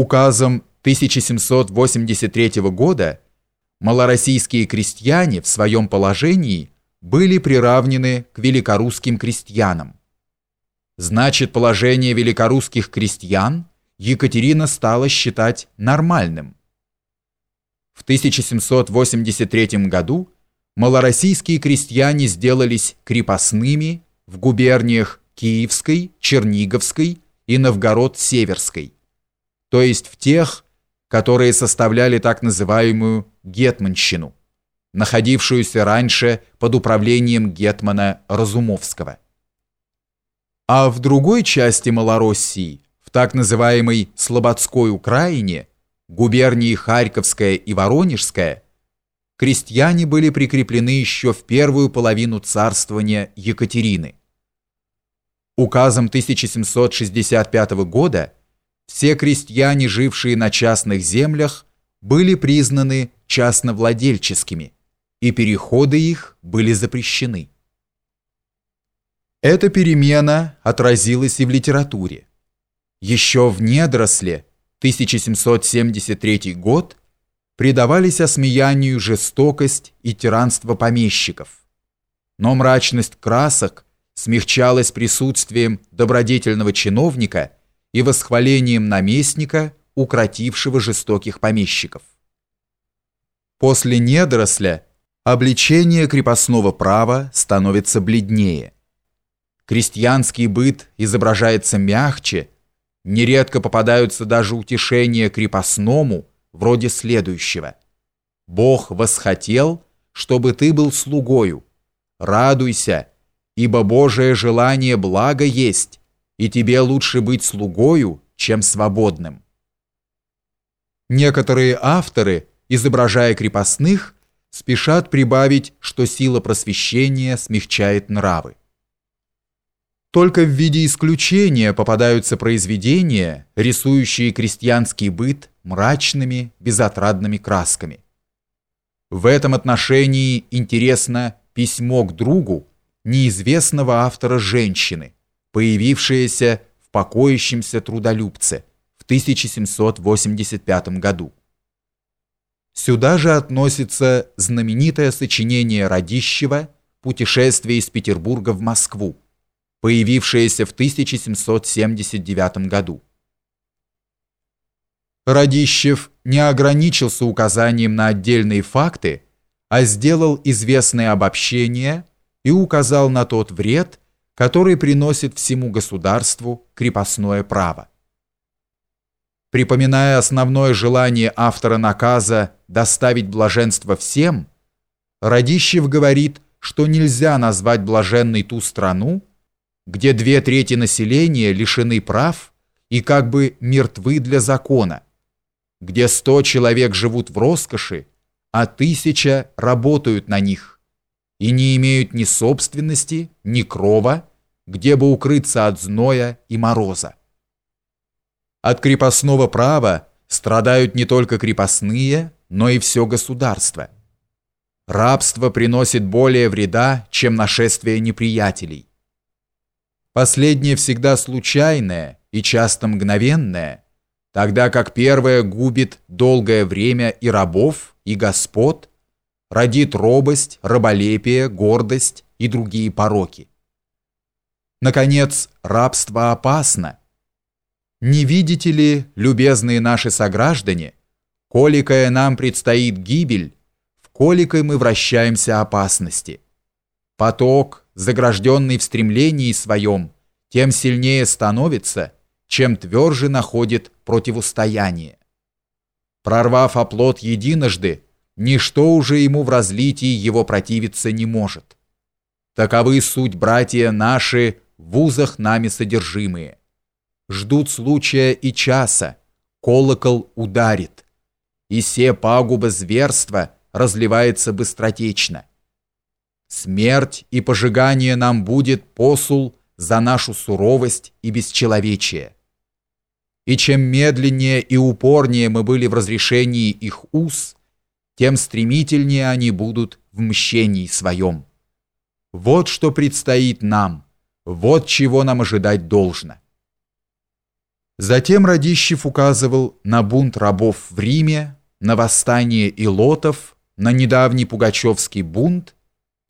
Указом 1783 года малороссийские крестьяне в своем положении были приравнены к великорусским крестьянам. Значит, положение великорусских крестьян Екатерина стала считать нормальным. В 1783 году малороссийские крестьяне сделались крепостными в губерниях Киевской, Черниговской и Новгород-Северской, то есть в тех, которые составляли так называемую гетманщину, находившуюся раньше под управлением гетмана Разумовского. А в другой части Малороссии, в так называемой Слободской Украине, губернии Харьковская и Воронежская, крестьяне были прикреплены еще в первую половину царствования Екатерины. Указом 1765 года все крестьяне, жившие на частных землях, были признаны частновладельческими, и переходы их были запрещены. Эта перемена отразилась и в литературе. Еще в недоросле, 1773 год, предавались осмеянию жестокость и тиранство помещиков. Но мрачность красок смягчалась присутствием добродетельного чиновника – и восхвалением наместника, укротившего жестоких помещиков. После недоросля обличение крепостного права становится бледнее. Крестьянский быт изображается мягче, нередко попадаются даже утешения крепостному, вроде следующего. «Бог восхотел, чтобы ты был слугою. Радуйся, ибо Божие желание благо есть, и тебе лучше быть слугою, чем свободным. Некоторые авторы, изображая крепостных, спешат прибавить, что сила просвещения смягчает нравы. Только в виде исключения попадаются произведения, рисующие крестьянский быт мрачными, безотрадными красками. В этом отношении интересно письмо к другу неизвестного автора женщины – появившееся в покоящемся трудолюбце в 1785 году. Сюда же относится знаменитое сочинение Радищева «Путешествие из Петербурга в Москву», появившееся в 1779 году. Радищев не ограничился указанием на отдельные факты, а сделал известное обобщение и указал на тот вред, который приносит всему государству крепостное право. Припоминая основное желание автора наказа доставить блаженство всем, Радищев говорит, что нельзя назвать блаженной ту страну, где две трети населения лишены прав и как бы мертвы для закона, где сто человек живут в роскоши, а тысяча работают на них и не имеют ни собственности, ни крова, где бы укрыться от зноя и мороза. От крепостного права страдают не только крепостные, но и все государство. Рабство приносит более вреда, чем нашествие неприятелей. Последнее всегда случайное и часто мгновенное, тогда как первое губит долгое время и рабов, и господ, родит робость, раболепие, гордость и другие пороки. Наконец, рабство опасно. Не видите ли, любезные наши сограждане, коликая нам предстоит гибель, в коликой мы вращаемся опасности. Поток, загражденный в стремлении своем, тем сильнее становится, чем тверже находит противостояние. Прорвав оплот единожды, ничто уже ему в разлитии его противиться не может. Таковы суть братья наши в вузах нами содержимые. Ждут случая и часа, колокол ударит, и все пагубы зверства разливается быстротечно. Смерть и пожигание нам будет посул за нашу суровость и бесчеловечие. И чем медленнее и упорнее мы были в разрешении их уз, тем стремительнее они будут в мщении своем. Вот что предстоит нам – вот чего нам ожидать должно. Затем Радищев указывал на бунт рабов в Риме, на восстание илотов, на недавний пугачевский бунт